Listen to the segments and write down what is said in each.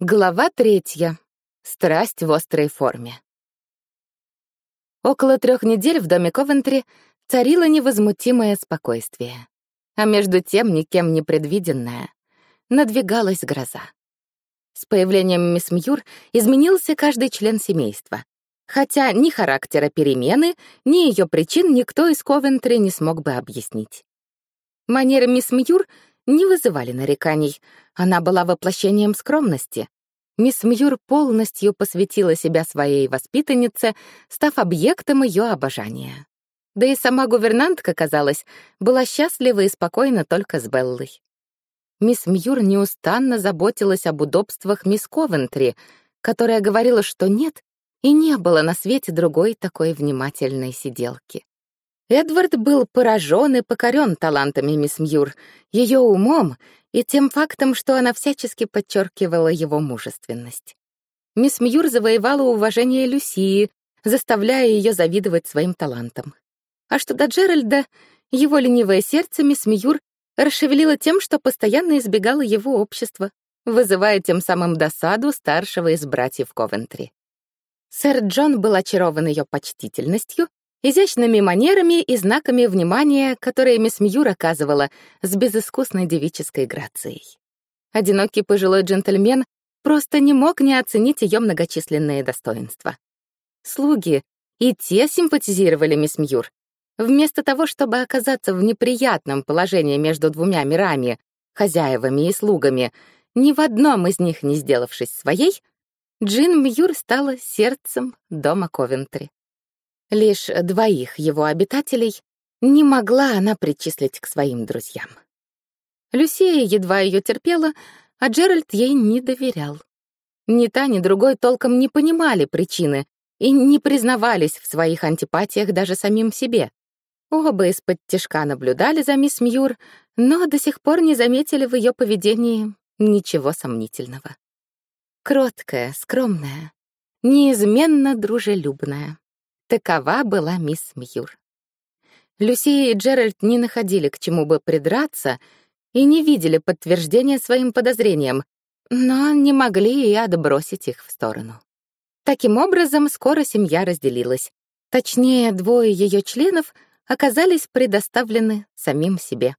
Глава третья. Страсть в острой форме. Около трех недель в доме Ковентри царило невозмутимое спокойствие. А между тем никем не предвиденное. Надвигалась гроза. С появлением мисс Мьюр изменился каждый член семейства. Хотя ни характера перемены, ни ее причин никто из Ковентри не смог бы объяснить. Манеры мисс Мьюр не вызывали нареканий. Она была воплощением скромности. Мисс Мьюр полностью посвятила себя своей воспитаннице, став объектом ее обожания. Да и сама гувернантка, казалось, была счастлива и спокойна только с Беллой. Мисс Мьюр неустанно заботилась об удобствах мисс Ковентри, которая говорила, что нет, и не было на свете другой такой внимательной сиделки. Эдвард был поражен и покорен талантами мисс Мьюр, ее умом и тем фактом, что она всячески подчеркивала его мужественность. Мисс Мьюр завоевала уважение Люсии, заставляя ее завидовать своим талантам. А что до Джеральда, его ленивое сердце мисс Мьюр расшевелило тем, что постоянно избегала его общества, вызывая тем самым досаду старшего из братьев Ковентри. Сэр Джон был очарован ее почтительностью изящными манерами и знаками внимания, которые мисс Мьюр оказывала с безыскусной девической грацией. Одинокий пожилой джентльмен просто не мог не оценить ее многочисленные достоинства. Слуги и те симпатизировали мисс Мьюр. Вместо того, чтобы оказаться в неприятном положении между двумя мирами, хозяевами и слугами, ни в одном из них не сделавшись своей, Джин Мьюр стала сердцем дома Ковентри. Лишь двоих его обитателей не могла она причислить к своим друзьям. Люсия едва ее терпела, а Джеральд ей не доверял. Ни та, ни другой толком не понимали причины и не признавались в своих антипатиях даже самим себе. Оба из-под тишка наблюдали за мисс Мьюр, но до сих пор не заметили в ее поведении ничего сомнительного. Кроткая, скромная, неизменно дружелюбная. Такова была мисс Мьюр. Люсия и Джеральд не находили к чему бы придраться и не видели подтверждения своим подозрениям, но не могли и отбросить их в сторону. Таким образом, скоро семья разделилась. Точнее, двое ее членов оказались предоставлены самим себе.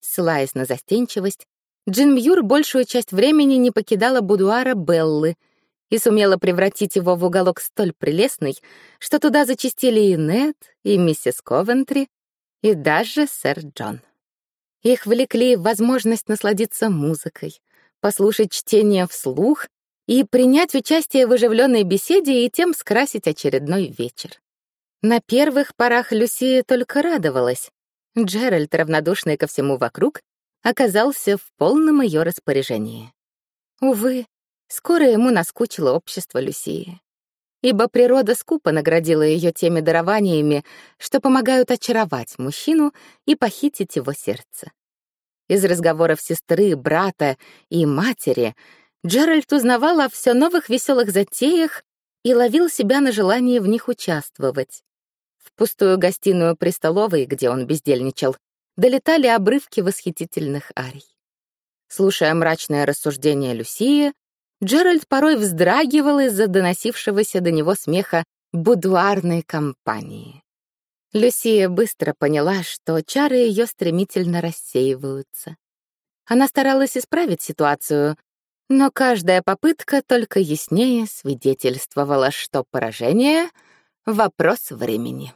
Ссылаясь на застенчивость, Джин Мьюр большую часть времени не покидала будуара Беллы — и сумела превратить его в уголок столь прелестный, что туда зачастили и Нед, и миссис Ковентри, и даже сэр Джон. Их влекли возможность насладиться музыкой, послушать чтение вслух и принять участие в оживленной беседе и тем скрасить очередной вечер. На первых порах Люсия только радовалась. Джеральд, равнодушный ко всему вокруг, оказался в полном ее распоряжении. Увы, Скоро ему наскучило общество Люсии. Ибо природа скупо наградила ее теми дарованиями, что помогают очаровать мужчину и похитить его сердце. Из разговоров сестры, брата и матери Джеральд узнавал о все новых веселых затеях и ловил себя на желании в них участвовать. В пустую гостиную при столовой, где он бездельничал, долетали обрывки восхитительных арий. Слушая мрачное рассуждение Люсии, Джеральд порой вздрагивал из-за доносившегося до него смеха будуарной компании. Люсия быстро поняла, что чары ее стремительно рассеиваются. Она старалась исправить ситуацию, но каждая попытка только яснее свидетельствовала, что поражение — вопрос времени.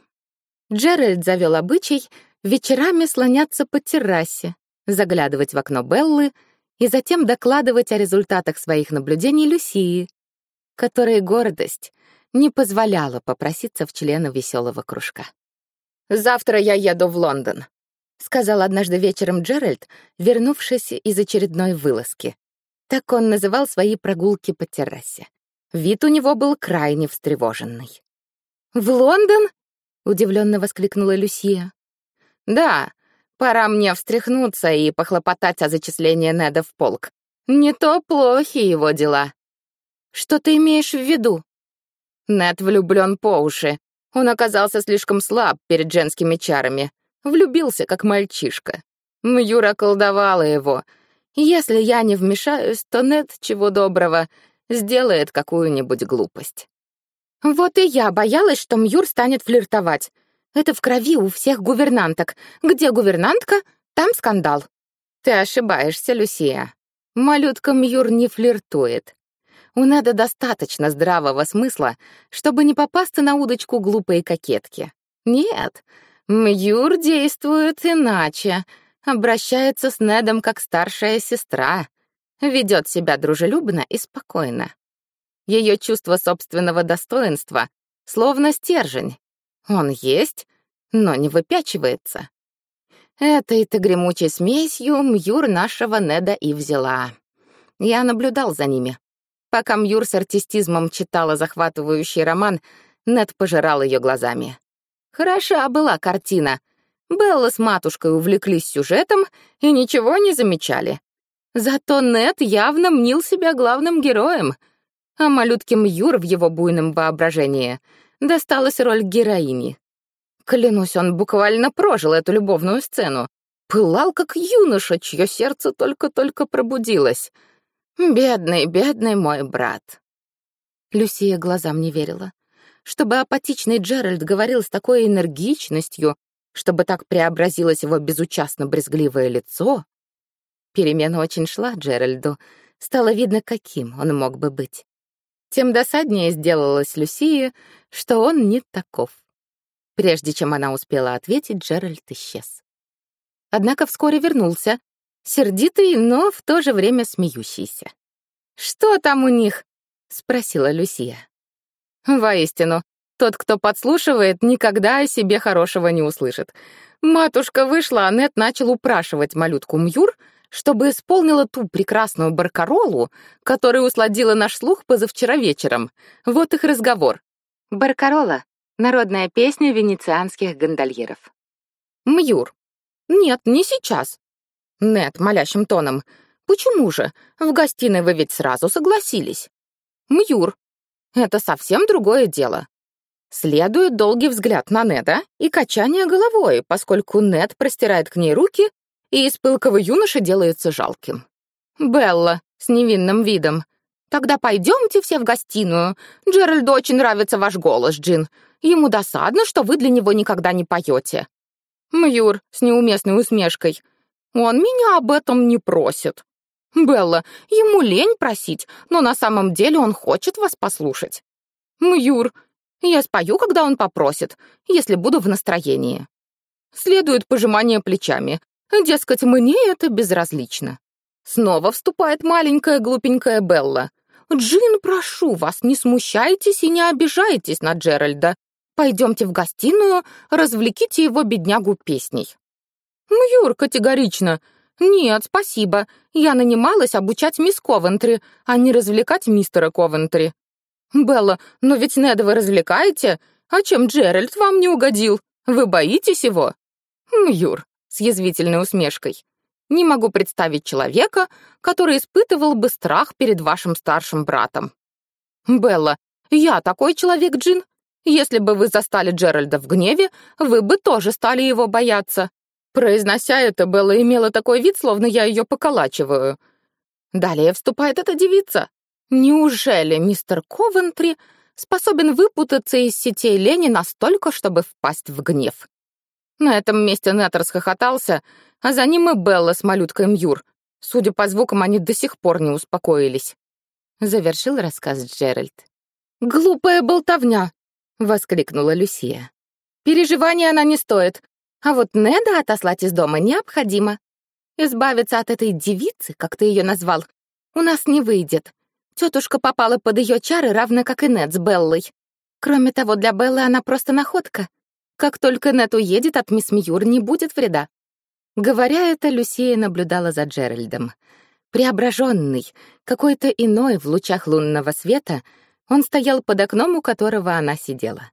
Джеральд завел обычай вечерами слоняться по террасе, заглядывать в окно Беллы — и затем докладывать о результатах своих наблюдений Люсии, которой гордость не позволяла попроситься в члены веселого кружка. «Завтра я еду в Лондон», — сказал однажды вечером Джеральд, вернувшись из очередной вылазки. Так он называл свои прогулки по террасе. Вид у него был крайне встревоженный. «В Лондон?» — удивленно воскликнула Люсия. «Да, Пора мне встряхнуться и похлопотать о зачислении Неда в полк. Не то плохи его дела. Что ты имеешь в виду? Нед влюблен по уши. Он оказался слишком слаб перед женскими чарами. Влюбился, как мальчишка. Мьюра колдовала его. Если я не вмешаюсь, то Нед, чего доброго, сделает какую-нибудь глупость. Вот и я боялась, что Мьюр станет флиртовать. Это в крови у всех гувернанток. Где гувернантка, там скандал. Ты ошибаешься, Люсия. Малютка Мьюр не флиртует. У Неда достаточно здравого смысла, чтобы не попасться на удочку глупой кокетки. Нет, Мьюр действует иначе, обращается с Недом как старшая сестра, ведет себя дружелюбно и спокойно. Ее чувство собственного достоинства словно стержень. Он есть, но не выпячивается. Этой-то гремучей смесью Мьюр нашего Неда и взяла. Я наблюдал за ними. Пока Мьюр с артистизмом читала захватывающий роман, Нед пожирал ее глазами. Хороша была картина. Белла с матушкой увлеклись сюжетом и ничего не замечали. Зато Нед явно мнил себя главным героем, а малютке Мьюр в его буйном воображении досталась роль героини. Клянусь, он буквально прожил эту любовную сцену. Пылал, как юноша, чье сердце только-только пробудилось. Бедный, бедный мой брат. Люсия глазам не верила. Чтобы апатичный Джеральд говорил с такой энергичностью, чтобы так преобразилось его безучастно брезгливое лицо. Перемена очень шла Джеральду. Стало видно, каким он мог бы быть. Тем досаднее сделалось Люсии, что он не таков. Прежде чем она успела ответить, Джеральд исчез. Однако вскоре вернулся, сердитый, но в то же время смеющийся. «Что там у них?» — спросила Люсия. «Воистину, тот, кто подслушивает, никогда о себе хорошего не услышит. Матушка вышла, а Нет начал упрашивать малютку Мьюр, чтобы исполнила ту прекрасную баркаролу, которая усладила наш слух позавчера вечером. Вот их разговор. Баркарола Народная песня венецианских гондольеров. Мьюр. Нет, не сейчас. Нет, молящим тоном. Почему же? В гостиной вы ведь сразу согласились. Мьюр. Это совсем другое дело. Следует долгий взгляд на Неда и качание головой, поскольку Нед простирает к ней руки, и из пылкого юноши делается жалким. Белла с невинным видом. «Тогда пойдемте все в гостиную. Джеральду очень нравится ваш голос, Джин. Ему досадно, что вы для него никогда не поете. Мьюр с неуместной усмешкой. Он меня об этом не просит. Белла, ему лень просить, но на самом деле он хочет вас послушать. Мьюр, я спою, когда он попросит, если буду в настроении. Следует пожимание плечами. Дескать, мне это безразлично. Снова вступает маленькая глупенькая Белла. «Джин, прошу вас, не смущайтесь и не обижайтесь на Джеральда. Пойдемте в гостиную, развлеките его беднягу песней». «Мьюр, «Ну, категорично. Нет, спасибо. Я нанималась обучать мисс Ковентри, а не развлекать мистера Ковентри». «Белла, но ведь Неда вы развлекаете? А чем Джеральд вам не угодил? Вы боитесь его?» «Мьюр», «Ну, с язвительной усмешкой. «Не могу представить человека, который испытывал бы страх перед вашим старшим братом». «Белла, я такой человек, Джин. Если бы вы застали Джеральда в гневе, вы бы тоже стали его бояться. Произнося это, Белла имела такой вид, словно я ее поколачиваю. Далее вступает эта девица. Неужели мистер Ковентри способен выпутаться из сетей лени настолько, чтобы впасть в гнев? На этом месте Нед расхохотался, а за ним и Белла с малюткой Мьюр. Судя по звукам, они до сих пор не успокоились. Завершил рассказ Джеральд. «Глупая болтовня!» — воскликнула Люсия. «Переживания она не стоит, а вот Неда отослать из дома необходимо. Избавиться от этой девицы, как ты ее назвал, у нас не выйдет. Тетушка попала под ее чары, равно как и Нед с Беллой. Кроме того, для Беллы она просто находка. Как только Нед уедет, от мисс Мьюр не будет вреда». Говоря это, Люсия наблюдала за Джеральдом. Преображенный, какой-то иной в лучах лунного света — он стоял под окном, у которого она сидела.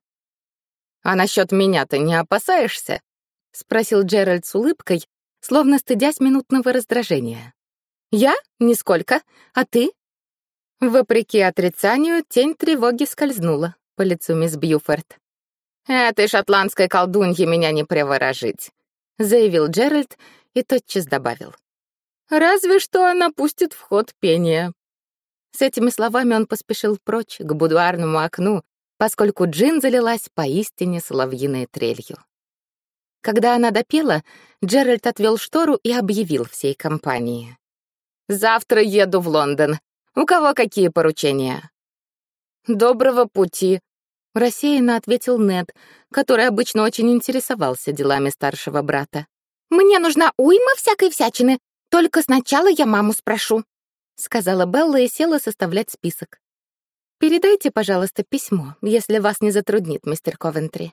«А насчет меня ты не опасаешься?» — спросил Джеральд с улыбкой, словно стыдясь минутного раздражения. «Я? Нисколько. А ты?» Вопреки отрицанию, тень тревоги скользнула по лицу мисс Бьюфорд. «Этой шотландской колдуньи меня не приворожить», — заявил Джеральд и тотчас добавил. Разве что она пустит в ход пение. С этими словами он поспешил прочь, к будуарному окну, поскольку Джин залилась поистине соловьиной трелью. Когда она допела, Джеральд отвел штору и объявил всей компании. «Завтра еду в Лондон. У кого какие поручения?» «Доброго пути», — рассеянно ответил Нед, который обычно очень интересовался делами старшего брата. «Мне нужна уйма всякой всячины. Только сначала я маму спрошу», — сказала Белла и села составлять список. «Передайте, пожалуйста, письмо, если вас не затруднит, мистер Ковентри».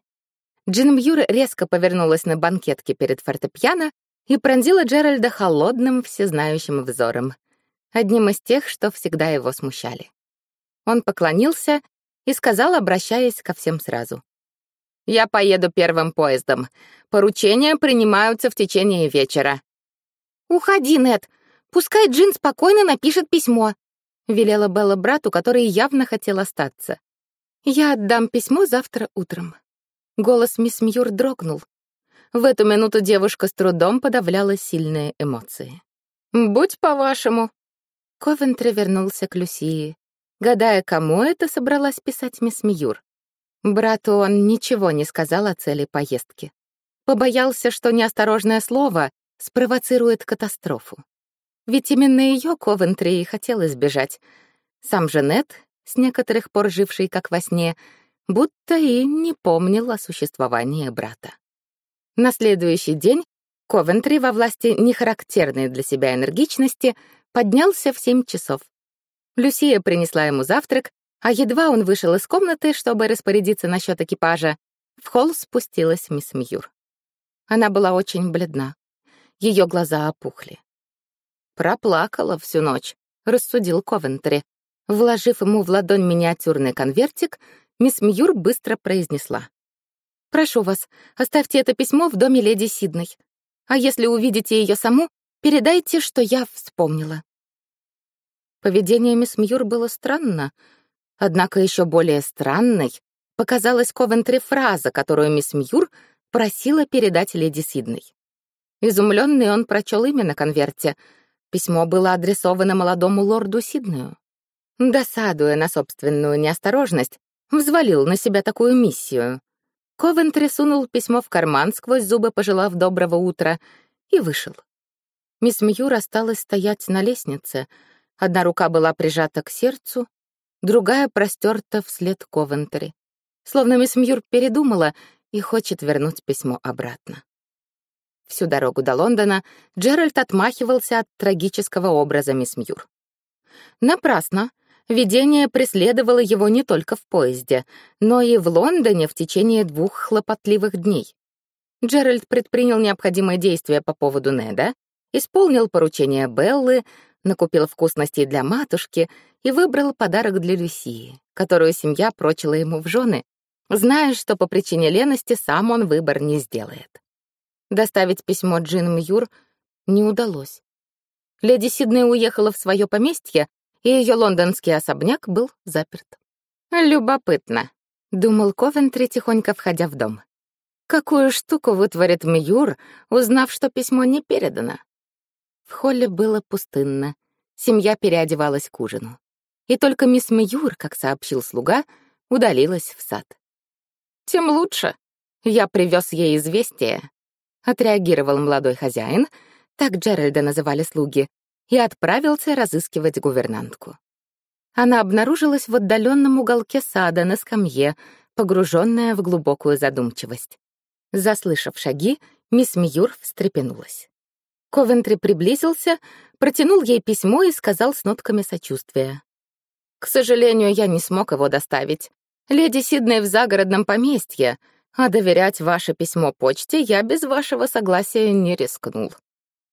Джин Мьюр резко повернулась на банкетке перед фортепиано и пронзила Джеральда холодным, всезнающим взором, одним из тех, что всегда его смущали. Он поклонился и сказал, обращаясь ко всем сразу. «Я поеду первым поездом. Поручения принимаются в течение вечера». «Уходи, Нет. Пускай Джин спокойно напишет письмо», — велела Белла брату, который явно хотел остаться. «Я отдам письмо завтра утром». Голос мисс Мьюр дрогнул. В эту минуту девушка с трудом подавляла сильные эмоции. «Будь по-вашему». Ковентри вернулся к Люсии, гадая, кому это собралась писать мисс Мьюр. Брату он ничего не сказал о цели поездки. Побоялся, что неосторожное слово спровоцирует катастрофу. Ведь именно ее Ковентри и хотел избежать. Сам же Нет, с некоторых пор живший как во сне, будто и не помнил о существовании брата. На следующий день Ковентри во власти нехарактерной для себя энергичности поднялся в семь часов. Люсия принесла ему завтрак, а едва он вышел из комнаты, чтобы распорядиться насчет экипажа, в холл спустилась мисс Мьюр. Она была очень бледна. Ее глаза опухли. Проплакала всю ночь, рассудил Ковентри. Вложив ему в ладонь миниатюрный конвертик, мисс Мьюр быстро произнесла. «Прошу вас, оставьте это письмо в доме леди Сидней. А если увидите ее саму, передайте, что я вспомнила». Поведение мисс Мьюр было странно, однако еще более странной показалась Ковентри фраза, которую мисс Мьюр просила передать леди Сидней. Изумленный он прочел имя на конверте — Письмо было адресовано молодому лорду Сиднею. Досадуя на собственную неосторожность, взвалил на себя такую миссию. Ковентри сунул письмо в карман, сквозь зубы пожелав доброго утра, и вышел. Мисс Мьюр осталась стоять на лестнице. Одна рука была прижата к сердцу, другая простерта вслед Ковентри. Словно мисс Мьюр передумала и хочет вернуть письмо обратно. Всю дорогу до Лондона Джеральд отмахивался от трагического образа мисс Мьюр. Напрасно. Видение преследовало его не только в поезде, но и в Лондоне в течение двух хлопотливых дней. Джеральд предпринял необходимые действия по поводу Неда, исполнил поручение Беллы, накупил вкусностей для матушки и выбрал подарок для Люсии, которую семья прочила ему в жены, зная, что по причине лености сам он выбор не сделает. Доставить письмо Джин Мьюр не удалось. Леди Сидней уехала в свое поместье, и ее лондонский особняк был заперт. «Любопытно», — думал Ковентри, тихонько входя в дом. «Какую штуку вытворит Мьюр, узнав, что письмо не передано?» В холле было пустынно. Семья переодевалась к ужину. И только мисс Мьюр, как сообщил слуга, удалилась в сад. «Тем лучше. Я привез ей известие, отреагировал молодой хозяин, так Джеральда называли слуги, и отправился разыскивать гувернантку. Она обнаружилась в отдаленном уголке сада на скамье, погруженная в глубокую задумчивость. Заслышав шаги, мисс Мьюр встрепенулась. Ковентри приблизился, протянул ей письмо и сказал с нотками сочувствия. «К сожалению, я не смог его доставить. Леди Сидней в загородном поместье, а доверять ваше письмо почте я без вашего согласия не рискнул.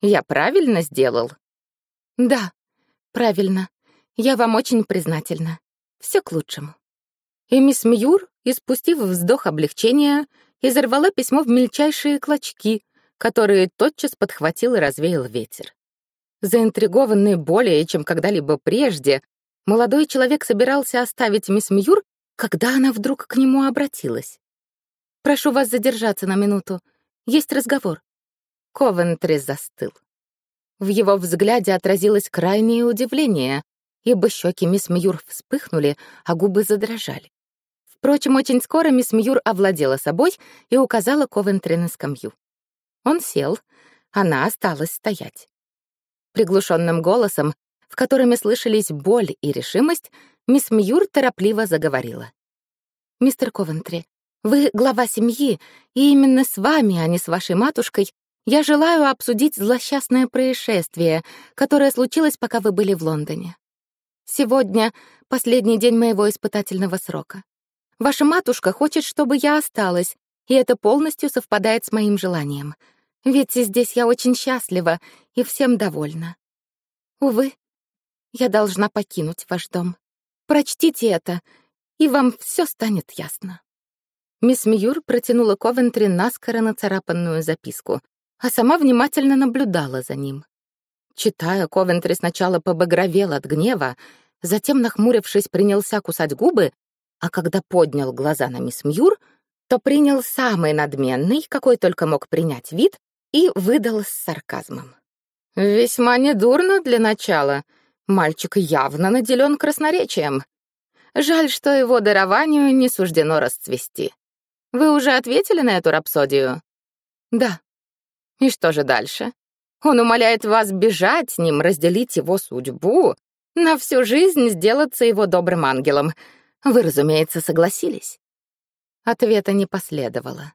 Я правильно сделал? Да, правильно. Я вам очень признательна. Все к лучшему. И мисс Мьюр, испустив вздох облегчения, изорвала письмо в мельчайшие клочки, которые тотчас подхватил и развеял ветер. Заинтригованный более, чем когда-либо прежде, молодой человек собирался оставить мисс Мьюр, когда она вдруг к нему обратилась. Прошу вас задержаться на минуту. Есть разговор». Ковентри застыл. В его взгляде отразилось крайнее удивление, ибо щеки мисс Мьюр вспыхнули, а губы задрожали. Впрочем, очень скоро мисс Мьюр овладела собой и указала Ковентри на скамью. Он сел, она осталась стоять. Приглушенным голосом, в котором слышались боль и решимость, мисс Мьюр торопливо заговорила. «Мистер Ковентри, вы глава семьи, и именно с вами, а не с вашей матушкой, я желаю обсудить злосчастное происшествие, которое случилось, пока вы были в Лондоне. Сегодня последний день моего испытательного срока. Ваша матушка хочет, чтобы я осталась, и это полностью совпадает с моим желанием. Ведь здесь я очень счастлива и всем довольна. Увы, я должна покинуть ваш дом. Прочтите это, и вам все станет ясно. Мисс Мьюр протянула Ковентри наскоро нацарапанную записку, а сама внимательно наблюдала за ним. Читая, Ковентри сначала побагровел от гнева, затем, нахмурившись, принялся кусать губы, а когда поднял глаза на мисс Мьюр, то принял самый надменный, какой только мог принять вид, и выдал с сарказмом. «Весьма недурно для начала. Мальчик явно наделен красноречием. Жаль, что его дарованию не суждено расцвести. Вы уже ответили на эту рапсодию?» «Да», и что же дальше? Он умоляет вас бежать с ним, разделить его судьбу, на всю жизнь сделаться его добрым ангелом. Вы, разумеется, согласились. Ответа не последовало.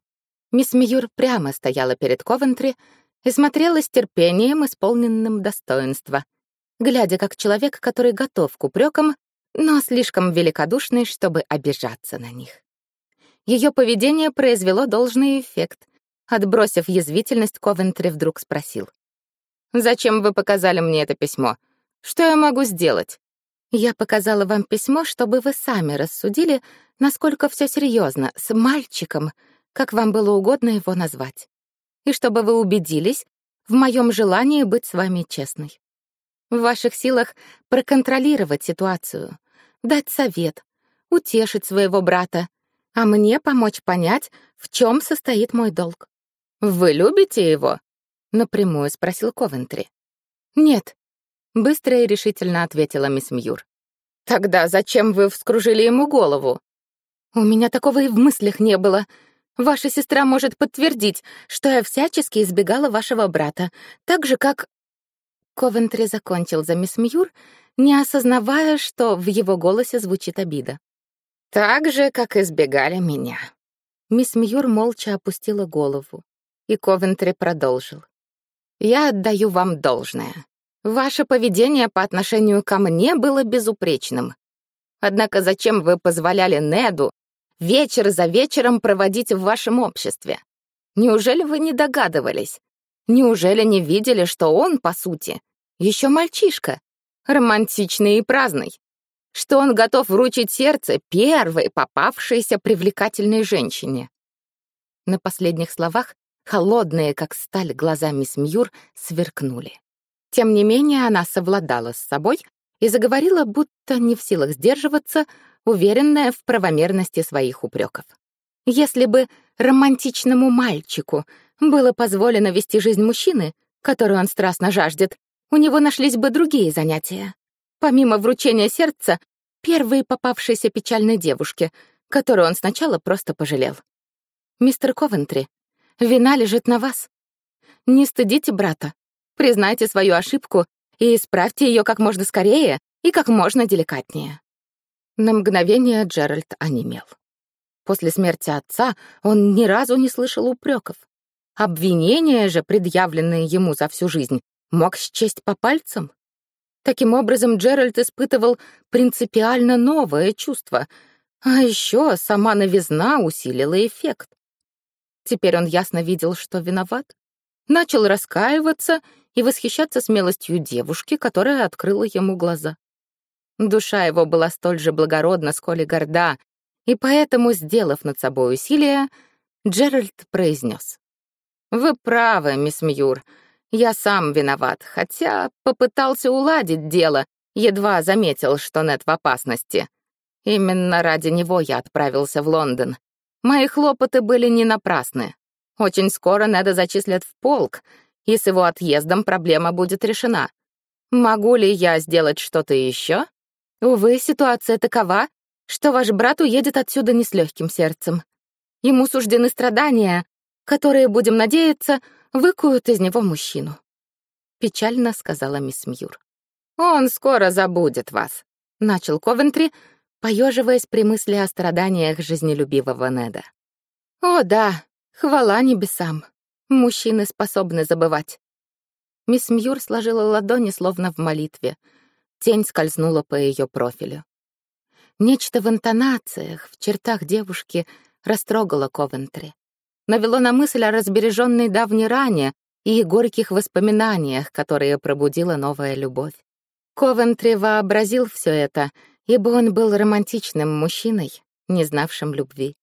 Мисс Мьюр прямо стояла перед Ковентри и смотрела с терпением, исполненным достоинства, глядя как человек, который готов к упрекам, но слишком великодушный, чтобы обижаться на них. Ее поведение произвело должный эффект, Отбросив язвительность, Ковентри вдруг спросил. «Зачем вы показали мне это письмо? Что я могу сделать?» «Я показала вам письмо, чтобы вы сами рассудили, насколько все серьезно, с мальчиком, как вам было угодно его назвать, и чтобы вы убедились в моем желании быть с вами честной. В ваших силах проконтролировать ситуацию, дать совет, утешить своего брата, а мне помочь понять, в чем состоит мой долг. «Вы любите его?» — напрямую спросил Ковентри. «Нет», — быстро и решительно ответила мисс Мьюр. «Тогда зачем вы вскружили ему голову?» «У меня такого и в мыслях не было. Ваша сестра может подтвердить, что я всячески избегала вашего брата, так же, как...» Ковентри закончил за мисс Мьюр, не осознавая, что в его голосе звучит обида. «Так же, как избегали меня». Мисс Мьюр молча опустила голову и Ковентри продолжил. «Я отдаю вам должное. Ваше поведение по отношению ко мне было безупречным. Однако зачем вы позволяли Неду вечер за вечером проводить в вашем обществе? Неужели вы не догадывались? Неужели не видели, что он, по сути, еще мальчишка, романтичный и праздный? Что он готов вручить сердце первой попавшейся привлекательной женщине?» На последних словах Холодные, как сталь, глаза мисс Мьюр сверкнули. Тем не менее, она совладала с собой и заговорила, будто не в силах сдерживаться, уверенная в правомерности своих упреков. Если бы романтичному мальчику было позволено вести жизнь мужчины, которую он страстно жаждет, у него нашлись бы другие занятия. Помимо вручения сердца, первой попавшейся печальной девушке, которую он сначала просто пожалел. Мистер Ковентри, Вина лежит на вас. Не стыдите брата. Признайте свою ошибку и исправьте ее как можно скорее и как можно деликатнее. На мгновение Джеральд онемел. После смерти отца он ни разу не слышал упреков. Обвинения же, предъявленные ему за всю жизнь, мог счесть по пальцам. Таким образом, Джеральд испытывал принципиально новое чувство, а еще сама новизна усилила эффект. Теперь он ясно видел, что виноват. Начал раскаиваться и восхищаться смелостью девушки, которая открыла ему глаза. Душа его была столь же благородна, сколь и горда, и поэтому, сделав над собой усилие, Джеральд произнес. «Вы правы, мисс Мьюр, я сам виноват, хотя попытался уладить дело, едва заметил, что Нет в опасности. Именно ради него я отправился в Лондон, Мои хлопоты были не напрасны. Очень скоро Неда зачислят в полк, и с его отъездом проблема будет решена. Могу ли я сделать что-то еще? Увы, ситуация такова, что ваш брат уедет отсюда не с легким сердцем. Ему суждены страдания, которые, будем надеяться, выкуют из него мужчину. Печально сказала мисс Мьюр. Он скоро забудет вас, начал Ковентри, поеживаясь при мысли о страданиях жизнелюбивого Неда. О, да, хвала небесам. Мужчины способны забывать. Мисс Мьюр сложила ладони, словно в молитве. Тень скользнула по ее профилю. Нечто в интонациях, в чертах девушки растрогало Ковентри. Навело на мысль о разбереженной давней ране и горьких воспоминаниях, которые пробудила новая любовь. Ковентри вообразил все это, ибо он был романтичным мужчиной, не знавшим любви,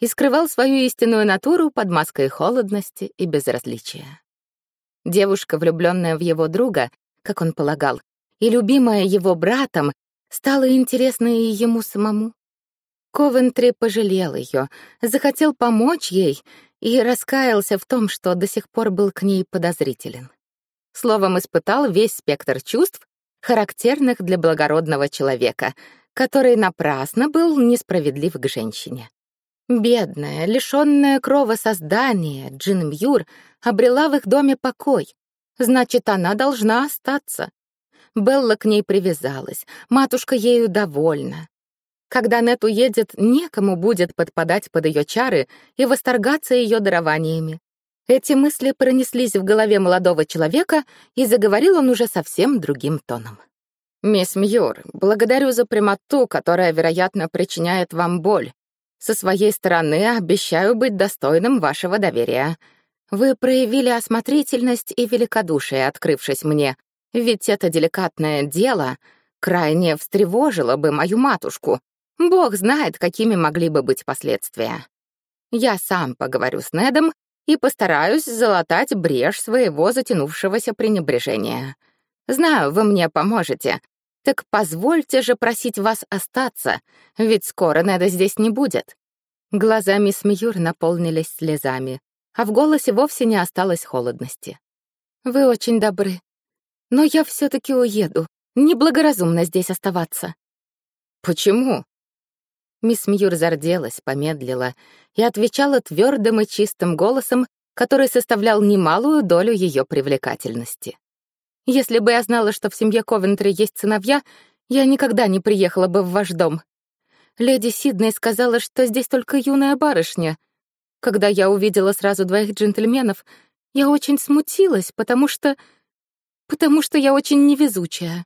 и скрывал свою истинную натуру под маской холодности и безразличия. Девушка, влюбленная в его друга, как он полагал, и любимая его братом, стала интересна и ему самому. Ковентри пожалел ее, захотел помочь ей и раскаялся в том, что до сих пор был к ней подозрителен. Словом, испытал весь спектр чувств, характерных для благородного человека, который напрасно был несправедлив к женщине. Бедная, лишённая крова создание, Джин Мьюр обрела в их доме покой. Значит, она должна остаться. Белла к ней привязалась, матушка ею довольна. Когда Нет уедет, некому будет подпадать под ее чары и восторгаться ее дарованиями. Эти мысли пронеслись в голове молодого человека, и заговорил он уже совсем другим тоном. «Мисс Мьюр, благодарю за прямоту, которая, вероятно, причиняет вам боль. Со своей стороны обещаю быть достойным вашего доверия. Вы проявили осмотрительность и великодушие, открывшись мне, ведь это деликатное дело крайне встревожило бы мою матушку. Бог знает, какими могли бы быть последствия. Я сам поговорю с Недом и постараюсь залатать брешь своего затянувшегося пренебрежения. Знаю, вы мне поможете. Так позвольте же просить вас остаться, ведь скоро Неда здесь не будет. Глаза мисс Мьюр наполнились слезами, а в голосе вовсе не осталось холодности. Вы очень добры, но я все таки уеду. Неблагоразумно здесь оставаться. Почему? Мисс Мьюр зарделась, помедлила и отвечала твердым и чистым голосом, который составлял немалую долю ее привлекательности. «Если бы я знала, что в семье Ковентри есть сыновья, я никогда не приехала бы в ваш дом. Леди Сидней сказала, что здесь только юная барышня. Когда я увидела сразу двоих джентльменов, я очень смутилась, потому что... потому что я очень невезучая.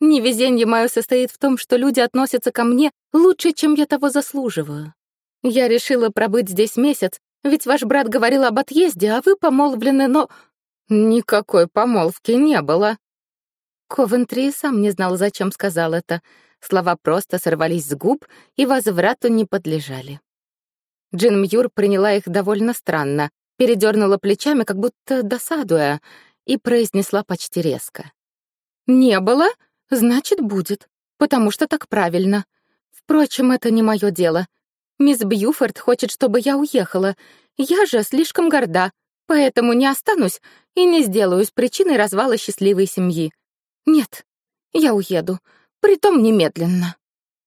Невезенье мое состоит в том, что люди относятся ко мне лучше, чем я того заслуживаю. Я решила пробыть здесь месяц, ведь ваш брат говорил об отъезде, а вы помолвлены, но... Никакой помолвки не было. Ковентри сам не знал, зачем сказал это. Слова просто сорвались с губ и возврату не подлежали. Джин Мьюр приняла их довольно странно, передернула плечами, как будто досадуя, и произнесла почти резко. «Не было? Значит, будет, потому что так правильно. Впрочем, это не мое дело. Мисс Бьюфорд хочет, чтобы я уехала. Я же слишком горда, поэтому не останусь и не сделаюсь причиной развала счастливой семьи. Нет, я уеду, притом немедленно.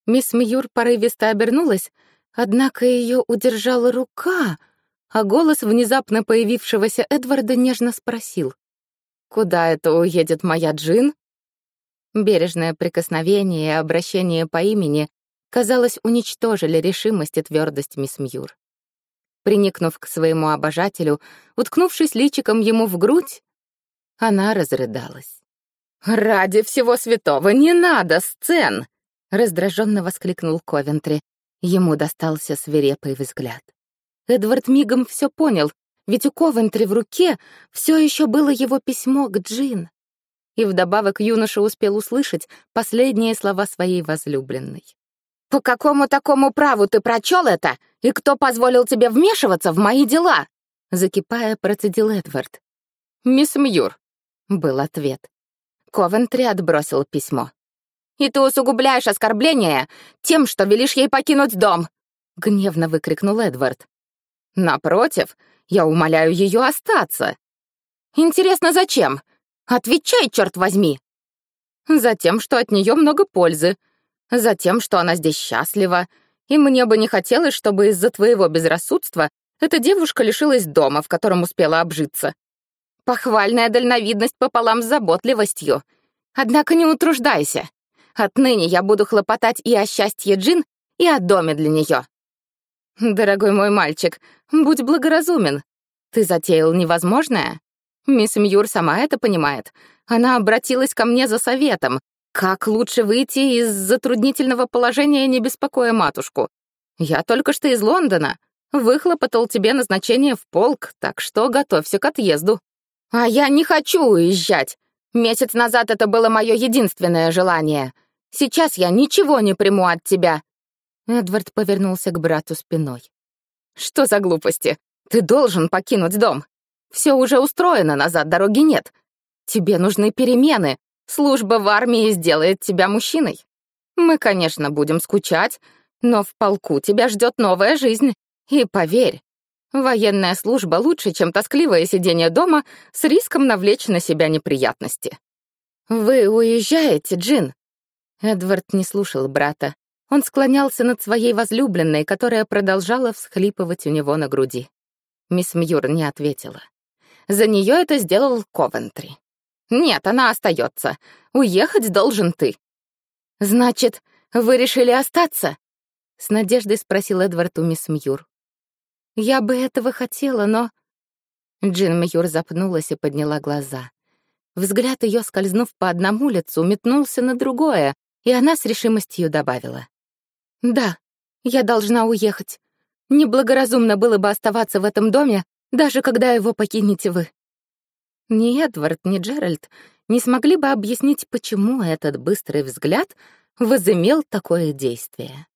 Мисс Мьюр порывисто обернулась, однако ее удержала рука, а голос внезапно появившегося Эдварда нежно спросил. «Куда это уедет моя Джин?» Бережное прикосновение и обращение по имени, казалось, уничтожили решимость и твердость мисс Мьюр. Приникнув к своему обожателю, уткнувшись личиком ему в грудь, она разрыдалась. «Ради всего святого не надо сцен!» — раздраженно воскликнул Ковентри. Ему достался свирепый взгляд. Эдвард мигом все понял, ведь у Ковентри в руке все еще было его письмо к Джин и вдобавок юноша успел услышать последние слова своей возлюбленной. «По какому такому праву ты прочел это? И кто позволил тебе вмешиваться в мои дела?» Закипая, процедил Эдвард. «Мисс Мьюр», — был ответ. Ковентри отбросил письмо. «И ты усугубляешь оскорбление тем, что велишь ей покинуть дом!» — гневно выкрикнул Эдвард. «Напротив, я умоляю ее остаться!» Интересно, зачем? Отвечай, черт возьми!» «Затем, что от нее много пользы. Затем, что она здесь счастлива. И мне бы не хотелось, чтобы из-за твоего безрассудства эта девушка лишилась дома, в котором успела обжиться. Похвальная дальновидность пополам с заботливостью. Однако не утруждайся. Отныне я буду хлопотать и о счастье Джин, и о доме для нее. Дорогой мой мальчик, будь благоразумен. Ты затеял невозможное? Мисс Мьюр сама это понимает. Она обратилась ко мне за советом, как лучше выйти из затруднительного положения, не беспокоя матушку. Я только что из Лондона. Выхлопотал тебе назначение в полк, так что готовься к отъезду. А я не хочу уезжать. Месяц назад это было мое единственное желание. Сейчас я ничего не приму от тебя. Эдвард повернулся к брату спиной. Что за глупости? Ты должен покинуть дом. Все уже устроено, назад дороги нет. Тебе нужны перемены. Служба в армии сделает тебя мужчиной. Мы, конечно, будем скучать, но в полку тебя ждет новая жизнь. И поверь, военная служба лучше, чем тоскливое сидение дома с риском навлечь на себя неприятности. Вы уезжаете, Джин? Эдвард не слушал брата. Он склонялся над своей возлюбленной, которая продолжала всхлипывать у него на груди. Мисс Мьюр не ответила. За нее это сделал Ковентри. Нет, она остается. Уехать должен ты. Значит, вы решили остаться? С надеждой спросил Эдвард у мисс Мьюр. Я бы этого хотела, но... Джин Мьюр запнулась и подняла глаза. Взгляд ее, скользнув по одному лицу, метнулся на другое, и она с решимостью добавила. «Да, я должна уехать. Неблагоразумно было бы оставаться в этом доме, даже когда его покинете вы. Ни Эдвард, ни Джеральд не смогли бы объяснить, почему этот быстрый взгляд возымел такое действие.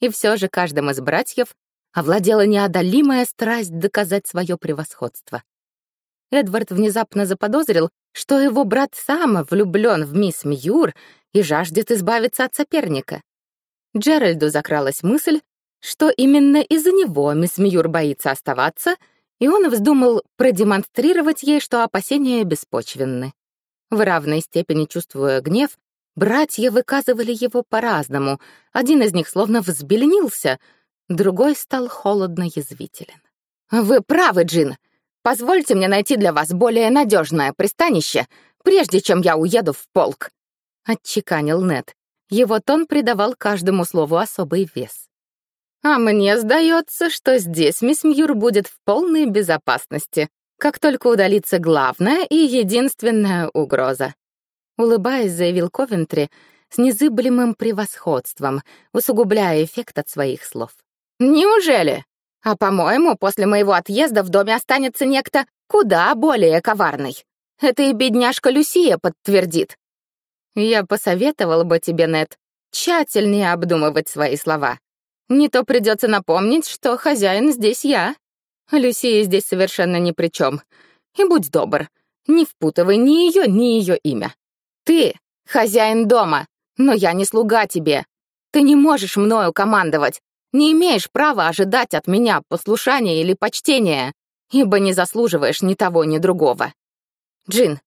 И все же каждым из братьев овладела неодолимая страсть доказать свое превосходство. Эдвард внезапно заподозрил, что его брат сам влюблен в мисс Мьюр и жаждет избавиться от соперника. Джеральду закралась мысль, что именно из-за него мисс Мьюр боится оставаться — и он вздумал продемонстрировать ей, что опасения беспочвенны. В равной степени чувствуя гнев, братья выказывали его по-разному. Один из них словно взбеленился, другой стал холодно язвителен. «Вы правы, Джин. Позвольте мне найти для вас более надежное пристанище, прежде чем я уеду в полк», — отчеканил Нед. Его тон придавал каждому слову особый вес. А мне сдается, что здесь мисс Мьюр будет в полной безопасности, как только удалится главная и единственная угроза. Улыбаясь, заявил Ковентри с незыблемым превосходством, усугубляя эффект от своих слов. «Неужели? А, по-моему, после моего отъезда в доме останется некто куда более коварный. Это и бедняжка Люсия подтвердит. Я посоветовала бы тебе, Нет, тщательнее обдумывать свои слова. Не то придется напомнить, что хозяин здесь я. Люсия здесь совершенно ни при чем. И будь добр, не впутывай ни ее, ни ее имя. Ты — хозяин дома, но я не слуга тебе. Ты не можешь мною командовать, не имеешь права ожидать от меня послушания или почтения, ибо не заслуживаешь ни того, ни другого. Джин,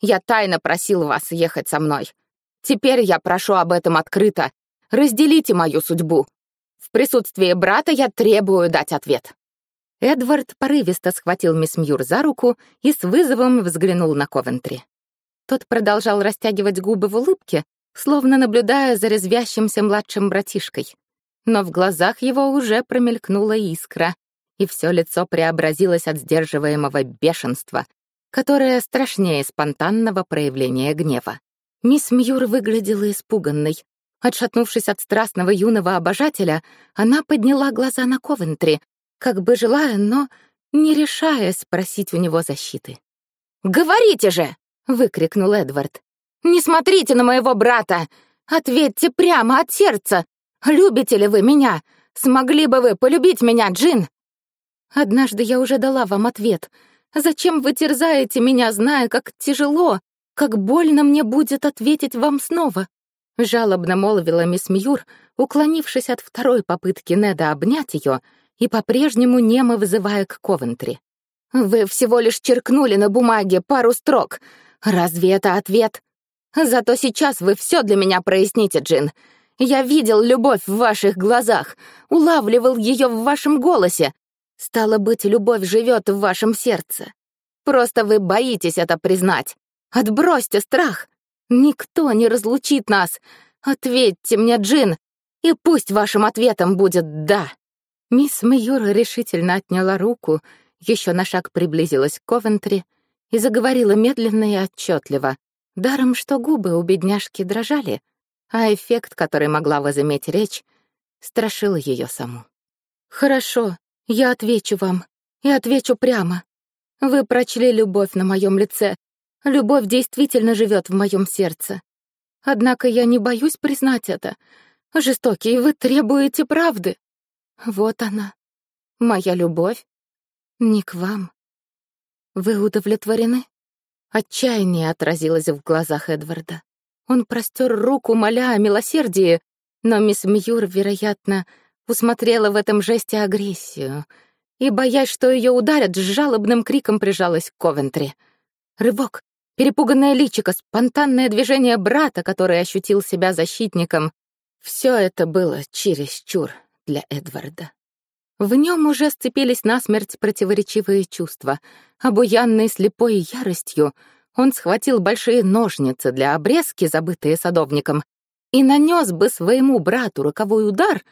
я тайно просил вас ехать со мной. Теперь я прошу об этом открыто. Разделите мою судьбу. В присутствии брата я требую дать ответ». Эдвард порывисто схватил мисс Мьюр за руку и с вызовом взглянул на Ковентри. Тот продолжал растягивать губы в улыбке, словно наблюдая за резвящимся младшим братишкой. Но в глазах его уже промелькнула искра, и все лицо преобразилось от сдерживаемого бешенства, которое страшнее спонтанного проявления гнева. Мисс Мьюр выглядела испуганной, Отшатнувшись от страстного юного обожателя, она подняла глаза на Ковентри, как бы желая, но не решаясь спросить у него защиты. «Говорите же!» — выкрикнул Эдвард. «Не смотрите на моего брата! Ответьте прямо от сердца! Любите ли вы меня? Смогли бы вы полюбить меня, Джин?» «Однажды я уже дала вам ответ. Зачем вы терзаете меня, зная, как тяжело, как больно мне будет ответить вам снова?» Жалобно молвила мисс Мьюр, уклонившись от второй попытки Неда обнять ее и по-прежнему немо вызывая к Ковентри. Вы всего лишь черкнули на бумаге пару строк. Разве это ответ? Зато сейчас вы все для меня проясните, Джин. Я видел любовь в ваших глазах, улавливал ее в вашем голосе. Стало быть, любовь живет в вашем сердце. Просто вы боитесь это признать. Отбросьте страх. Никто не разлучит нас. Ответьте мне, Джин, и пусть вашим ответом будет «да». Мисс Мьюр решительно отняла руку, еще на шаг приблизилась к Ковентри и заговорила медленно и отчетливо, даром что губы у бедняжки дрожали, а эффект, который могла возыметь речь, страшил ее саму. «Хорошо, я отвечу вам, и отвечу прямо. Вы прочли любовь на моем лице. Любовь действительно живет в моем сердце. Однако я не боюсь признать это. Жестокий, вы требуете правды. Вот она, моя любовь. Не к вам. Вы удовлетворены? Отчаяние отразилось в глазах Эдварда. Он простер руку, моля о милосердии, но мисс Мьюр, вероятно, усмотрела в этом жесте агрессию и, боясь, что ее ударят, с жалобным криком прижалась к Ковентри. Рывок, перепуганное личико, спонтанное движение брата, который ощутил себя защитником — все это было чересчур для Эдварда. В нем уже сцепились насмерть противоречивые чувства. Обуянный слепой яростью, он схватил большие ножницы для обрезки, забытые садовником, и нанес бы своему брату роковой удар,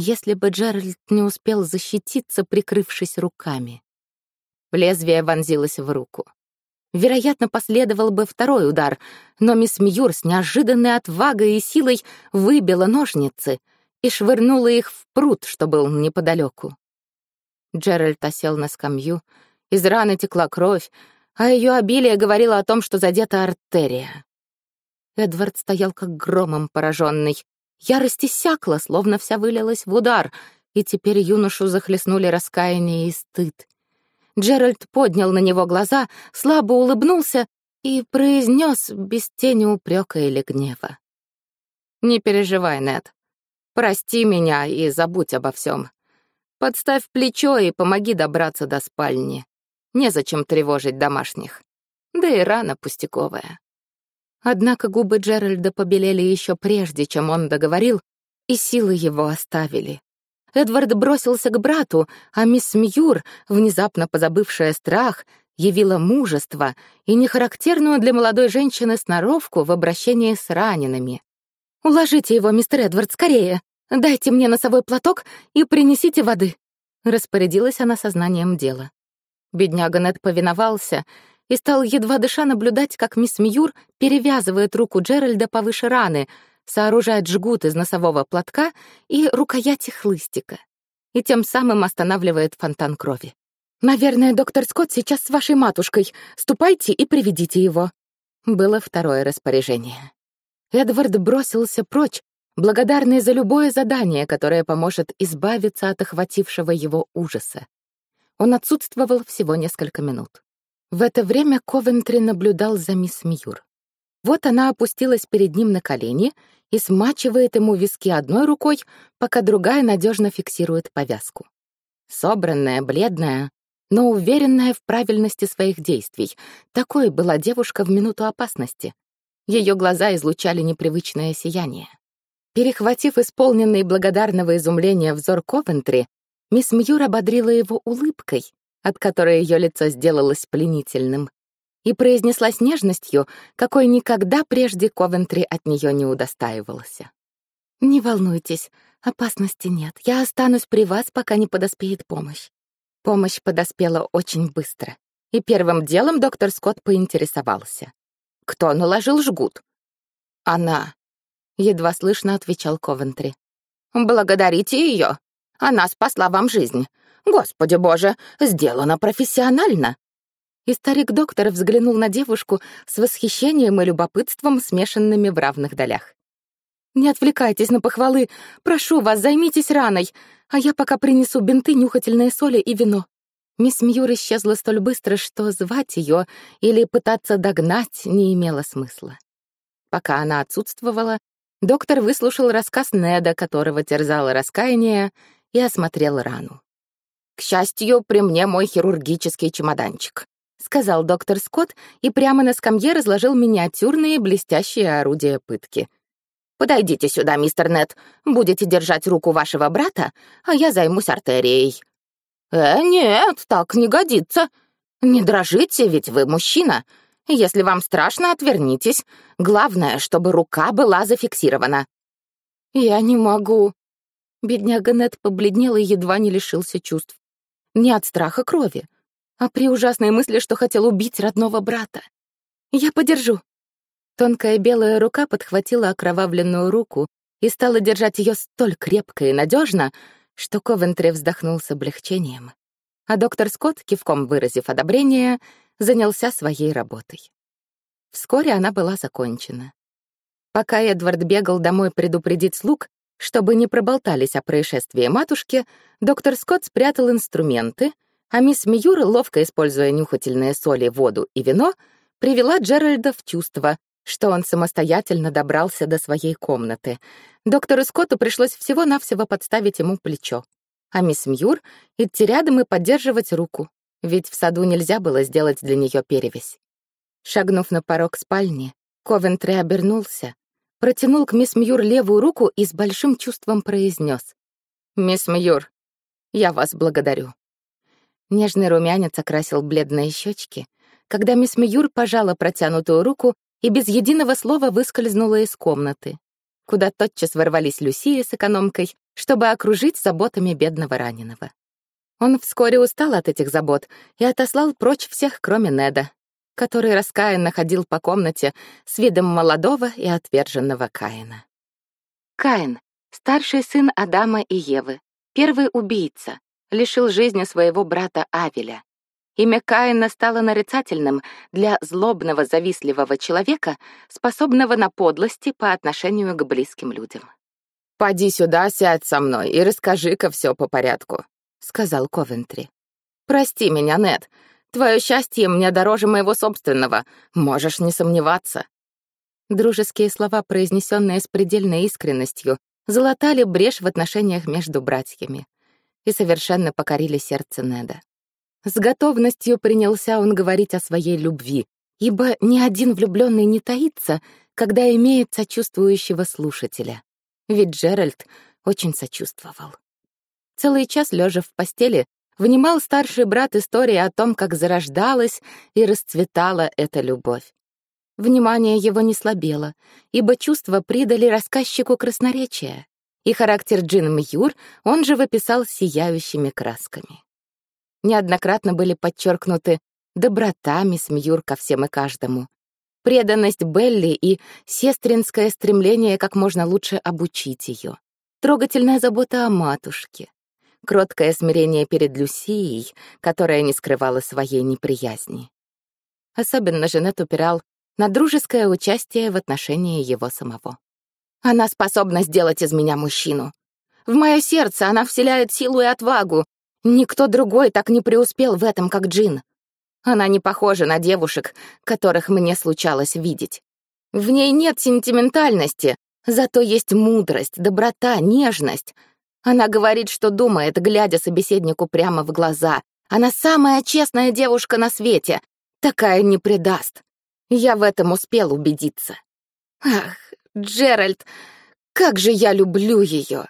если бы Джеральд не успел защититься, прикрывшись руками. Лезвие вонзилось в руку. Вероятно, последовал бы второй удар, но мисс Мьюр с неожиданной отвагой и силой выбила ножницы — и швырнула их в пруд, что был неподалеку. Джеральд осел на скамью, из раны текла кровь, а ее обилие говорило о том, что задета артерия. Эдвард стоял как громом пораженный. Ярость иссякла, словно вся вылилась в удар, и теперь юношу захлестнули раскаяние и стыд. Джеральд поднял на него глаза, слабо улыбнулся и произнес без тени упрека или гнева. «Не переживай, Нед. Прости меня и забудь обо всем. Подставь плечо и помоги добраться до спальни. Незачем тревожить домашних. Да и рана пустяковая. Однако губы Джеральда побелели еще прежде, чем он договорил, и силы его оставили. Эдвард бросился к брату, а мисс Мьюр, внезапно позабывшая страх, явила мужество и нехарактерную для молодой женщины сноровку в обращении с ранеными. «Уложите его, мистер Эдвард, скорее! Дайте мне носовой платок и принесите воды!» Распорядилась она сознанием дела. Бедняга Нед повиновался и стал едва дыша наблюдать, как мисс Мьюр перевязывает руку Джеральда повыше раны, сооружает жгут из носового платка и рукояти хлыстика, и тем самым останавливает фонтан крови. «Наверное, доктор Скотт сейчас с вашей матушкой. Ступайте и приведите его». Было второе распоряжение. Эдвард бросился прочь, благодарный за любое задание, которое поможет избавиться от охватившего его ужаса. Он отсутствовал всего несколько минут. В это время Ковентри наблюдал за мисс Мьюр. Вот она опустилась перед ним на колени и смачивает ему виски одной рукой, пока другая надежно фиксирует повязку. Собранная, бледная, но уверенная в правильности своих действий. Такой была девушка в минуту опасности. Ее глаза излучали непривычное сияние. Перехватив исполненный благодарного изумления взор Ковентри, мисс Мьюр ободрила его улыбкой, от которой ее лицо сделалось пленительным, и произнесла с нежностью, какой никогда прежде Ковентри от нее не удостаивался. «Не волнуйтесь, опасности нет. Я останусь при вас, пока не подоспеет помощь». Помощь подоспела очень быстро, и первым делом доктор Скотт поинтересовался. Кто наложил жгут? Она. Едва слышно отвечал Ковентри. Благодарите ее. Она спасла вам жизнь. Господи боже, сделано профессионально. И старик-доктор взглянул на девушку с восхищением и любопытством, смешанными в равных долях. «Не отвлекайтесь на похвалы. Прошу вас, займитесь раной, а я пока принесу бинты, нюхательные соли и вино». Мисс Мьюр исчезла столь быстро, что звать ее или пытаться догнать не имело смысла. Пока она отсутствовала, доктор выслушал рассказ Неда, которого терзало раскаяние, и осмотрел рану. К счастью, при мне мой хирургический чемоданчик», — сказал доктор Скотт и прямо на скамье разложил миниатюрные блестящие орудия пытки. «Подойдите сюда, мистер Нет. Будете держать руку вашего брата, а я займусь артерией». «Э, нет, так не годится. Не дрожите, ведь вы мужчина. Если вам страшно, отвернитесь. Главное, чтобы рука была зафиксирована». «Я не могу». Бедняга Нет побледнел и едва не лишился чувств. Не от страха крови, а при ужасной мысли, что хотел убить родного брата. «Я подержу». Тонкая белая рука подхватила окровавленную руку и стала держать ее столь крепко и надежно, что Ковентри вздохнул с облегчением. А доктор Скотт, кивком выразив одобрение, занялся своей работой. Вскоре она была закончена. Пока Эдвард бегал домой предупредить слуг, чтобы не проболтались о происшествии матушки, доктор Скотт спрятал инструменты, а мисс Мьюр, ловко используя нюхательные соли, воду и вино, привела Джеральда в чувство, что он самостоятельно добрался до своей комнаты. Доктору Скотту пришлось всего-навсего подставить ему плечо, а мисс Мьюр — идти рядом и поддерживать руку, ведь в саду нельзя было сделать для нее перевязь. Шагнув на порог спальни, Ковентри обернулся, протянул к мисс Мьюр левую руку и с большим чувством произнес. «Мисс Мьюр, я вас благодарю». Нежный румянец окрасил бледные щечки, когда мисс Мьюр пожала протянутую руку и без единого слова выскользнула из комнаты, куда тотчас ворвались Люсия с экономкой, чтобы окружить заботами бедного раненого. Он вскоре устал от этих забот и отослал прочь всех, кроме Неда, который раскаянно ходил по комнате с видом молодого и отверженного Каина. Каин — старший сын Адама и Евы, первый убийца, лишил жизни своего брата Авеля. Имя Каина стало нарицательным для злобного, завистливого человека, способного на подлости по отношению к близким людям. «Поди сюда, сядь со мной и расскажи-ка все по порядку», — сказал Ковентри. «Прости меня, Нед, Твое счастье мне дороже моего собственного, можешь не сомневаться». Дружеские слова, произнесенные с предельной искренностью, залатали брешь в отношениях между братьями и совершенно покорили сердце Неда. С готовностью принялся он говорить о своей любви, ибо ни один влюбленный не таится, когда имеет сочувствующего слушателя. Ведь Джеральд очень сочувствовал. Целый час, лежа в постели, внимал старший брат истории о том, как зарождалась и расцветала эта любовь. Внимание его не слабело, ибо чувства придали рассказчику красноречия, и характер Джин Мьюр он же выписал сияющими красками. Неоднократно были подчеркнуты доброта мисс Мьюр ко всем и каждому, преданность Белли и сестринское стремление как можно лучше обучить ее, трогательная забота о матушке, кроткое смирение перед Люсией, которая не скрывала своей неприязни. Особенно Женет упирал на дружеское участие в отношении его самого. «Она способна сделать из меня мужчину. В мое сердце она вселяет силу и отвагу. Никто другой так не преуспел в этом, как Джин. Она не похожа на девушек, которых мне случалось видеть. В ней нет сентиментальности, зато есть мудрость, доброта, нежность, она говорит, что думает, глядя собеседнику прямо в глаза. Она самая честная девушка на свете. Такая не предаст. Я в этом успел убедиться. Ах, Джеральд, как же я люблю ее.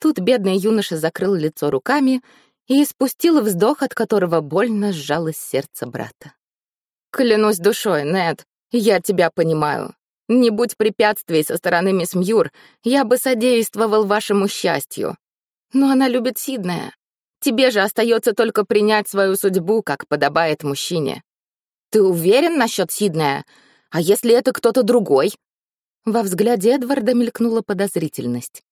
Тут бедный юноша закрыл лицо руками и испустил вздох, от которого больно сжалось сердце брата. «Клянусь душой, Нед, я тебя понимаю. Не будь препятствий со стороны мисс Мьюр, я бы содействовал вашему счастью. Но она любит Сиднея. Тебе же остается только принять свою судьбу, как подобает мужчине. Ты уверен насчет Сиднея? А если это кто-то другой? Во взгляде Эдварда мелькнула подозрительность.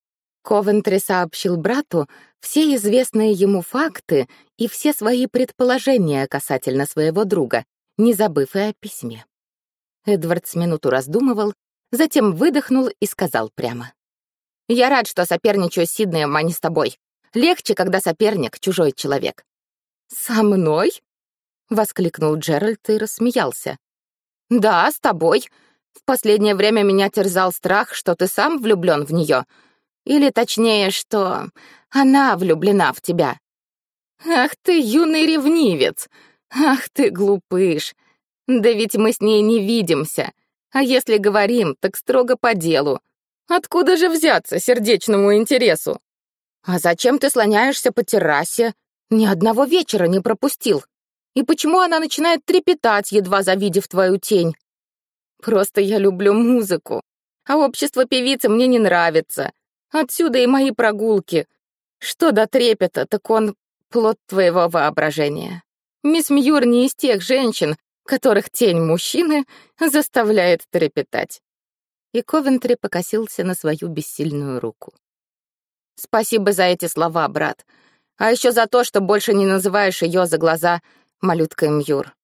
Ковентри сообщил брату все известные ему факты и все свои предположения касательно своего друга, не забыв и о письме. Эдвард с минуту раздумывал, затем выдохнул и сказал прямо. «Я рад, что соперничаю с Сиднеем, а не с тобой. Легче, когда соперник — чужой человек». «Со мной?» — воскликнул Джеральд и рассмеялся. «Да, с тобой. В последнее время меня терзал страх, что ты сам влюблен в нее. Или точнее, что она влюблена в тебя». Ах ты, юный ревнивец! Ах ты, глупыш! Да ведь мы с ней не видимся. А если говорим, так строго по делу. Откуда же взяться сердечному интересу? А зачем ты слоняешься по террасе? Ни одного вечера не пропустил. И почему она начинает трепетать, едва завидев твою тень? Просто я люблю музыку, а общество певицы мне не нравится. Отсюда и мои прогулки. Что до трепета, так он плод твоего воображения. Мисс Мьюр не из тех женщин, которых тень мужчины заставляет трепетать. И Ковентри покосился на свою бессильную руку. «Спасибо за эти слова, брат. А еще за то, что больше не называешь ее за глаза малюткой Мьюр.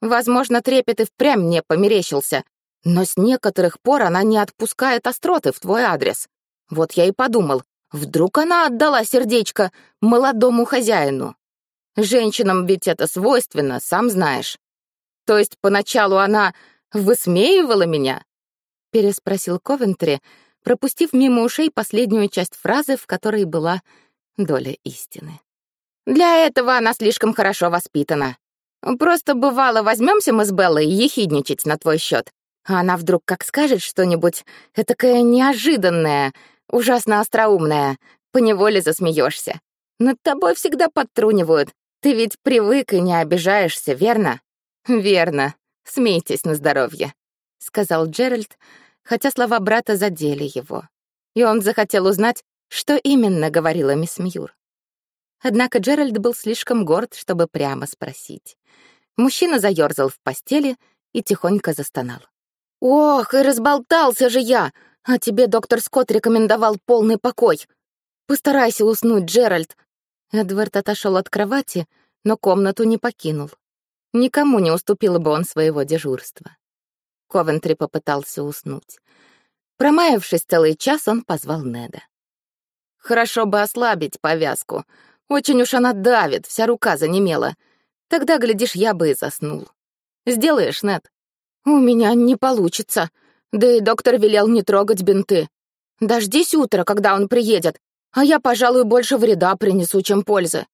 Возможно, трепет и впрямь мне померещился, но с некоторых пор она не отпускает остроты в твой адрес. Вот я и подумал, вдруг она отдала сердечко молодому хозяину. Женщинам ведь это свойственно, сам знаешь. То есть поначалу она высмеивала меня? Переспросил Ковентри, пропустив мимо ушей последнюю часть фразы, в которой была доля истины. Для этого она слишком хорошо воспитана. Просто бывало, возьмемся мы с Беллой ехидничать на твой счет, а она вдруг как скажет что-нибудь этакое неожиданное, ужасно остроумное, поневоле засмеешься. Над тобой всегда подтрунивают. Ты ведь привык и не обижаешься, верно? Верно. Смейтесь на здоровье, сказал Джеральд, хотя слова брата задели его. И он захотел узнать, что именно говорила мисс Мьюр. Однако Джеральд был слишком горд, чтобы прямо спросить. Мужчина заёрзал в постели и тихонько застонал. «Ох, и разболтался же я! А тебе доктор Скотт рекомендовал полный покой. Постарайся уснуть, Джеральд!» Эдвард отошел от кровати, но комнату не покинул. Никому не уступил бы он своего дежурства. Ковентри попытался уснуть. Промаявшись целый час, он позвал Неда. «Хорошо бы ослабить повязку. Очень уж она давит, вся рука занемела. Тогда, глядишь, я бы и заснул. Сделаешь, Нед?» «У меня не получится. Да и доктор велел не трогать бинты. Дождись утра, когда он приедет, а я, пожалуй, больше вреда принесу, чем пользы».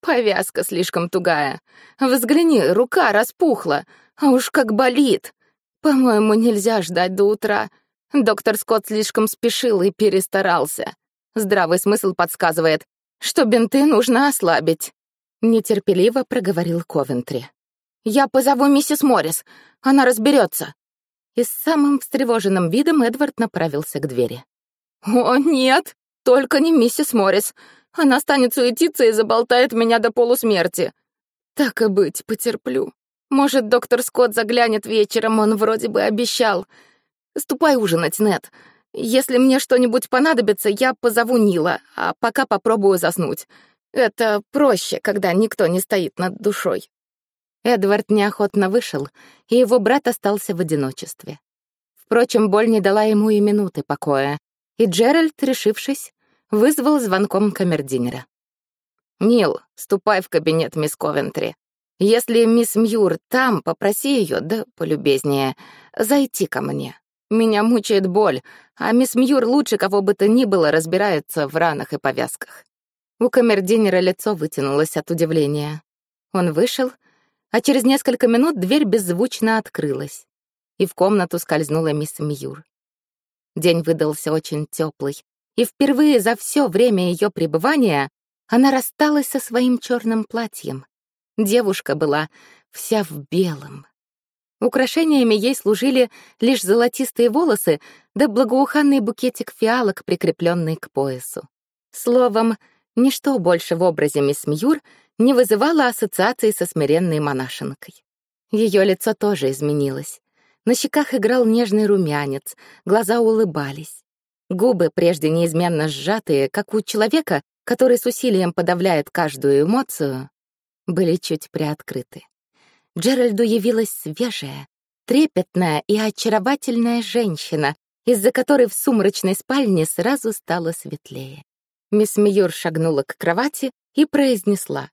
Повязка слишком тугая. Взгляни, рука распухла, а уж как болит. По-моему, нельзя ждать до утра. Доктор Скотт слишком спешил и перестарался. Здравый смысл подсказывает, что бинты нужно ослабить. Нетерпеливо проговорил Ковентри. «Я позову миссис Моррис. Она разберется. И с самым встревоженным видом Эдвард направился к двери. «О, нет, только не миссис Моррис. Она станет суетиться и заболтает меня до полусмерти. Так и быть, потерплю. Может, доктор Скотт заглянет вечером, он вроде бы обещал. Ступай ужинать, Нет. Если мне что-нибудь понадобится, я позову Нила, а пока попробую заснуть. Это проще, когда никто не стоит над душой. Эдвард неохотно вышел, и его брат остался в одиночестве. Впрочем, боль не дала ему и минуты покоя, и Джеральд, решившись, вызвал звонком камердинера. «Нил, ступай в кабинет мисс Ковентри. Если мисс Мьюр там, попроси ее, да полюбезнее, зайти ко мне. Меня мучает боль, а мисс Мьюр лучше кого бы то ни было разбирается в ранах и повязках». У камердинера лицо вытянулось от удивления. Он вышел а через несколько минут дверь беззвучно открылась, и в комнату скользнула мисс Мьюр. День выдался очень теплый, и впервые за все время ее пребывания она рассталась со своим черным платьем. Девушка была вся в белом. Украшениями ей служили лишь золотистые волосы да благоуханный букетик фиалок, прикрепленный к поясу. Словом, ничто больше в образе мисс Мьюр не вызывала ассоциаций со смиренной монашенкой. Ее лицо тоже изменилось. На щеках играл нежный румянец, глаза улыбались. Губы, прежде неизменно сжатые, как у человека, который с усилием подавляет каждую эмоцию, были чуть приоткрыты. Джеральду явилась свежая, трепетная и очаровательная женщина, из-за которой в сумрачной спальне сразу стало светлее. Мисс Мьюр шагнула к кровати и произнесла.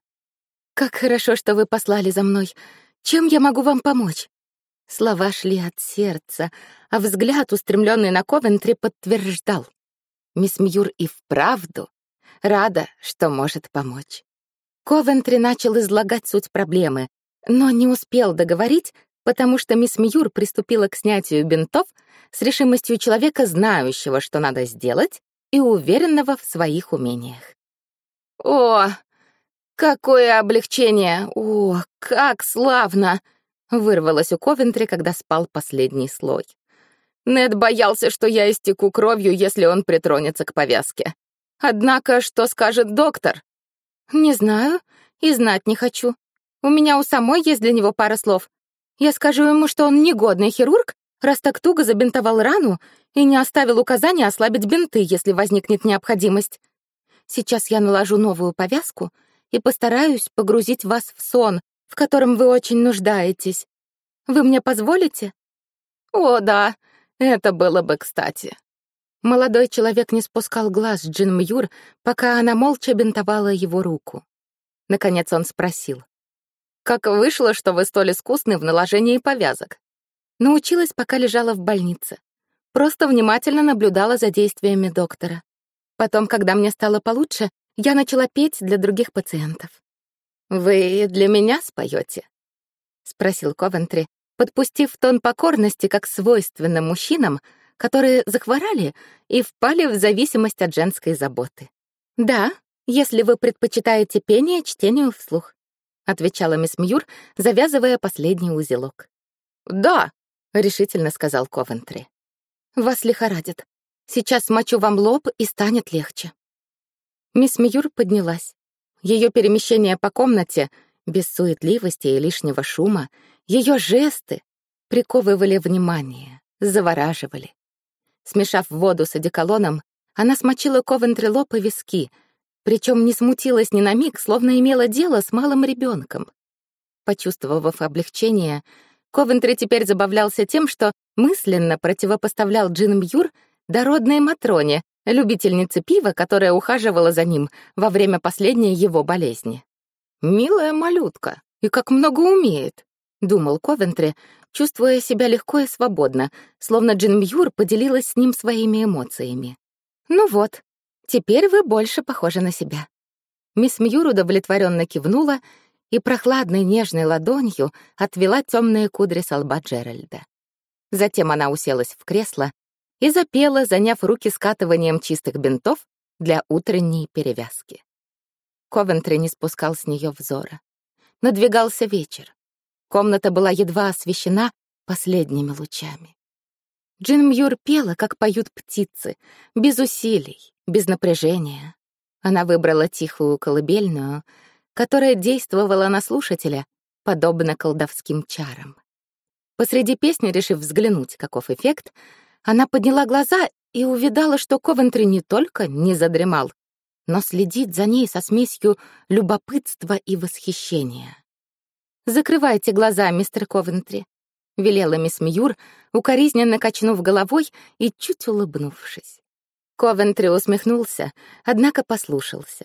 «Как хорошо, что вы послали за мной. Чем я могу вам помочь?» Слова шли от сердца, а взгляд, устремленный на Ковентри, подтверждал. Мисс Мьюр и вправду рада, что может помочь. Ковентри начал излагать суть проблемы, но не успел договорить, потому что мисс Мьюр приступила к снятию бинтов с решимостью человека, знающего, что надо сделать, и уверенного в своих умениях. «О, какое облегчение! О, как славно!» — вырвалось у Ковентри, когда спал последний слой. Нед боялся, что я истеку кровью, если он притронется к повязке. Однако, что скажет доктор? Не знаю и знать не хочу. У меня у самой есть для него пара слов. Я скажу ему, что он негодный хирург, раз так туго забинтовал рану и не оставил указания ослабить бинты, если возникнет необходимость. Сейчас я наложу новую повязку и постараюсь погрузить вас в сон, в котором вы очень нуждаетесь. Вы мне позволите? О, да, это было бы кстати. Молодой человек не спускал глаз с Джин Мьюр, пока она молча бинтовала его руку. Наконец он спросил. «Как вышло, что вы столь искусны в наложении повязок?» Научилась, пока лежала в больнице. Просто внимательно наблюдала за действиями доктора. Потом, когда мне стало получше, я начала петь для других пациентов. «Вы для меня споете? спросил Ковентри, подпустив тон покорности, как свойственно мужчинам, которые захворали и впали в зависимость от женской заботы. «Да, если вы предпочитаете пение чтению вслух», — отвечала мисс Мьюр, завязывая последний узелок. «Да», — решительно сказал Ковентри. «Вас лихорадит. Сейчас смочу вам лоб, и станет легче». Мисс Мьюр поднялась. Ее перемещение по комнате, без суетливости и лишнего шума, ее жесты приковывали внимание, завораживали. Смешав воду с одеколоном, она смочила Ковентри лоб и виски, причем не смутилась ни на миг, словно имела дело с малым ребенком. Почувствовав облегчение, Ковентри теперь забавлялся тем, что мысленно противопоставлял Джин Мьюр дородной Матроне, любительнице пива, которая ухаживала за ним во время последней его болезни. «Милая малютка, и как много умеет!» — думал Ковентри, чувствуя себя легко и свободно, словно Джин Мьюр поделилась с ним своими эмоциями. «Ну вот, теперь вы больше похожи на себя». Мисс Мьюр удовлетворенно кивнула и прохладной нежной ладонью отвела темные кудри с лба Джеральда. Затем она уселась в кресло и запела, заняв руки скатыванием чистых бинтов для утренней перевязки. Ковентри не спускал с нее взора. Надвигался вечер. Комната была едва освещена последними лучами. Джин Мьюр пела, как поют птицы, без усилий, без напряжения. Она выбрала тихую колыбельную, которая действовала на слушателя, подобно колдовским чарам. Посреди песни, решив взглянуть, каков эффект, она подняла глаза и увидала, что Ковентри не только не задремал, но следит за ней со смесью любопытства и восхищения. «Закрывайте глаза, мистер Ковентри», — велела мисс Мьюр, укоризненно качнув головой и чуть улыбнувшись. Ковентри усмехнулся, однако послушался.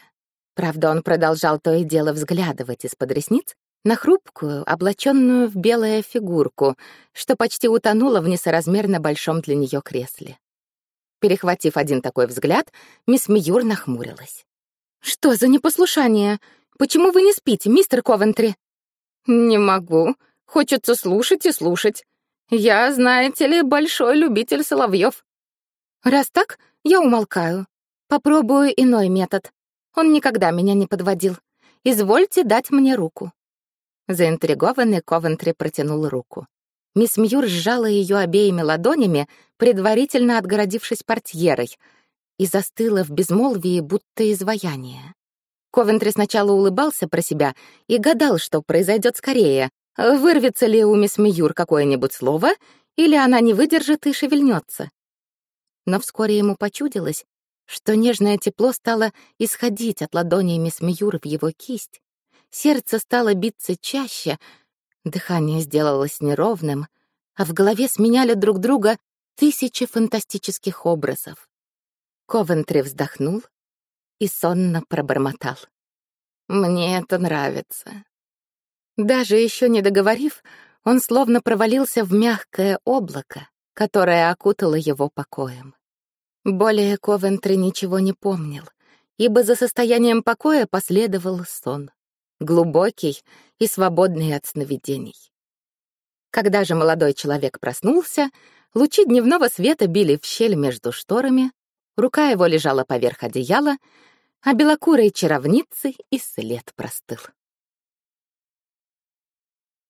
Правда, он продолжал то и дело взглядывать из-под ресниц на хрупкую, облаченную в белое фигурку, что почти утонула в несоразмерно большом для нее кресле. Перехватив один такой взгляд, мисс Мьюр нахмурилась. «Что за непослушание? Почему вы не спите, мистер Ковентри?» «Не могу. Хочется слушать и слушать. Я, знаете ли, большой любитель соловьев. Раз так, я умолкаю. Попробую иной метод. Он никогда меня не подводил. Извольте дать мне руку». Заинтригованный Ковентри протянул руку. Мисс Мьюр сжала ее обеими ладонями, предварительно отгородившись портьерой, и застыла в безмолвии, будто изваяние. Ковентри сначала улыбался про себя и гадал, что произойдет скорее. Вырвется ли у мисс Мьюр какое-нибудь слово, или она не выдержит и шевельнется. Но вскоре ему почудилось, что нежное тепло стало исходить от ладони мисс Мьюр в его кисть. Сердце стало биться чаще, дыхание сделалось неровным, а в голове сменяли друг друга тысячи фантастических образов. Ковентри вздохнул и сонно пробормотал. «Мне это нравится». Даже еще не договорив, он словно провалился в мягкое облако, которое окутало его покоем. Более Ковентри ничего не помнил, ибо за состоянием покоя последовал сон. Глубокий и свободный от сновидений. Когда же молодой человек проснулся, лучи дневного света били в щель между шторами, рука его лежала поверх одеяла, а белокурой чаровницы и след простыл.